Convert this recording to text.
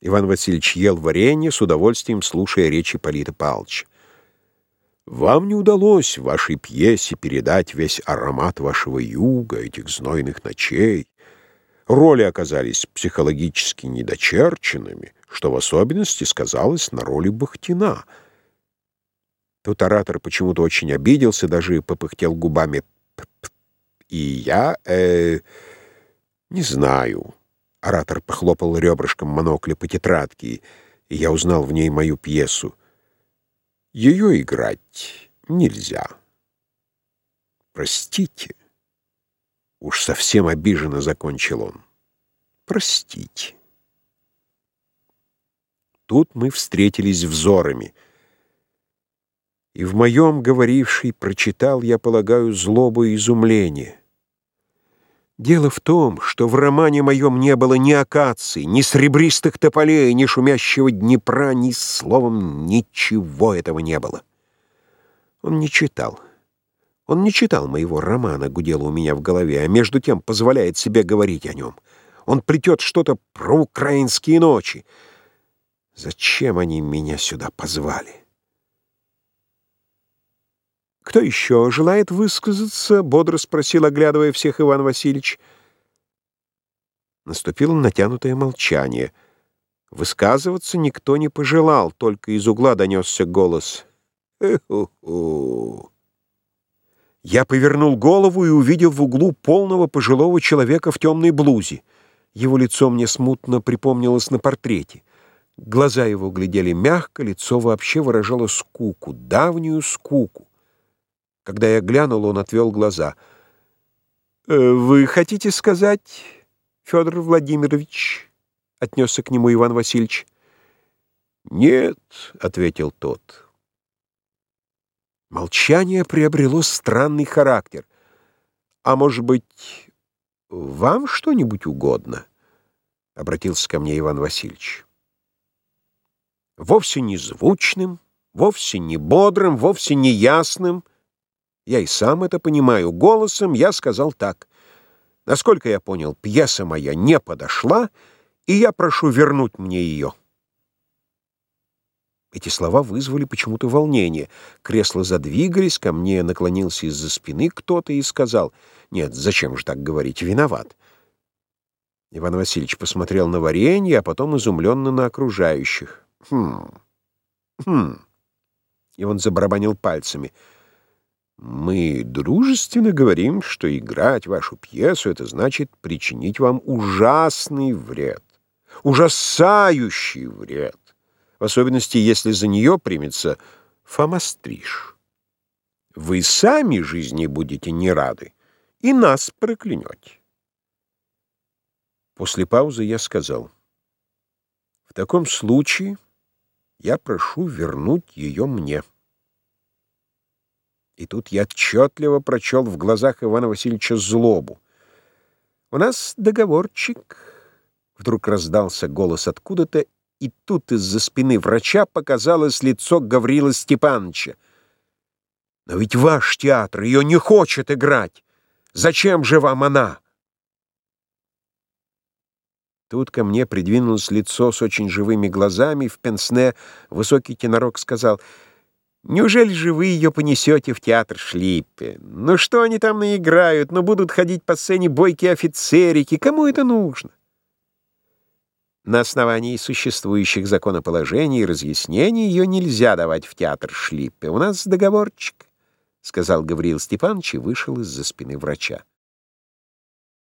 Иван Васильевич ел варенье, с удовольствием слушая речи Полита Павловича. «Вам не удалось в вашей пьесе передать весь аромат вашего юга, этих знойных ночей. Роли оказались психологически недочерченными, что в особенности сказалось на роли Бахтина». Тут оратор почему-то очень обиделся, даже попыхтел губами. П -п «И я, э, не знаю». Оратор похлопал ребрышком монокля по тетрадке, и я узнал в ней мою пьесу. Ее играть нельзя. Простите. Уж совсем обиженно закончил он. Простите. Тут мы встретились взорами. И в моем говоривший прочитал, я полагаю, злобу и изумление. Дело в том, что в романе моем не было ни акаций, ни сребристых тополей, ни шумящего Днепра, ни словом, ничего этого не было. Он не читал. Он не читал моего романа, гудело у меня в голове, а между тем позволяет себе говорить о нем. Он плетет что-то про украинские ночи. Зачем они меня сюда позвали? «Кто еще желает высказаться?» — бодро спросил, оглядывая всех Иван Васильевич. Наступило натянутое молчание. Высказываться никто не пожелал, только из угла донесся голос. Я повернул голову и увидел в углу полного пожилого человека в темной блузе. Его лицо мне смутно припомнилось на портрете. Глаза его глядели мягко, лицо вообще выражало скуку, давнюю скуку. Когда я глянул, он отвел глаза. «Э, «Вы хотите сказать, Федор Владимирович?» — отнесся к нему Иван Васильевич. «Нет», — ответил тот. Молчание приобрело странный характер. «А может быть, вам что-нибудь угодно?» — обратился ко мне Иван Васильевич. Вовсе не звучным, вовсе не бодрым, вовсе не ясным — я и сам это понимаю. Голосом я сказал так. Насколько я понял, пьеса моя не подошла, и я прошу вернуть мне ее. Эти слова вызвали почему-то волнение. Кресла задвигались, ко мне наклонился из-за спины кто-то и сказал, «Нет, зачем же так говорить? Виноват». Иван Васильевич посмотрел на варенье, а потом изумленно на окружающих. «Хм... Хм...» И он забарабанил пальцами — мы дружественно говорим, что играть вашу пьесу — это значит причинить вам ужасный вред, ужасающий вред, в особенности, если за нее примется фамастриж. Вы сами жизни будете не рады и нас проклянете. После паузы я сказал, в таком случае я прошу вернуть ее мне. И тут я отчетливо прочел в глазах Ивана Васильевича злобу. «У нас договорчик», — вдруг раздался голос откуда-то, и тут из-за спины врача показалось лицо Гаврила Степановича. «Но ведь ваш театр ее не хочет играть. Зачем же вам она?» Тут ко мне придвинулось лицо с очень живыми глазами. В пенсне высокий тенорок сказал — Неужели же вы ее понесете в театр Шлиппе? Ну что они там наиграют? Ну будут ходить по сцене бойкие офицерики. Кому это нужно? На основании существующих законоположений и разъяснений ее нельзя давать в театр Шлиппе. У нас договорчик, — сказал Гавриил Степанович и вышел из-за спины врача.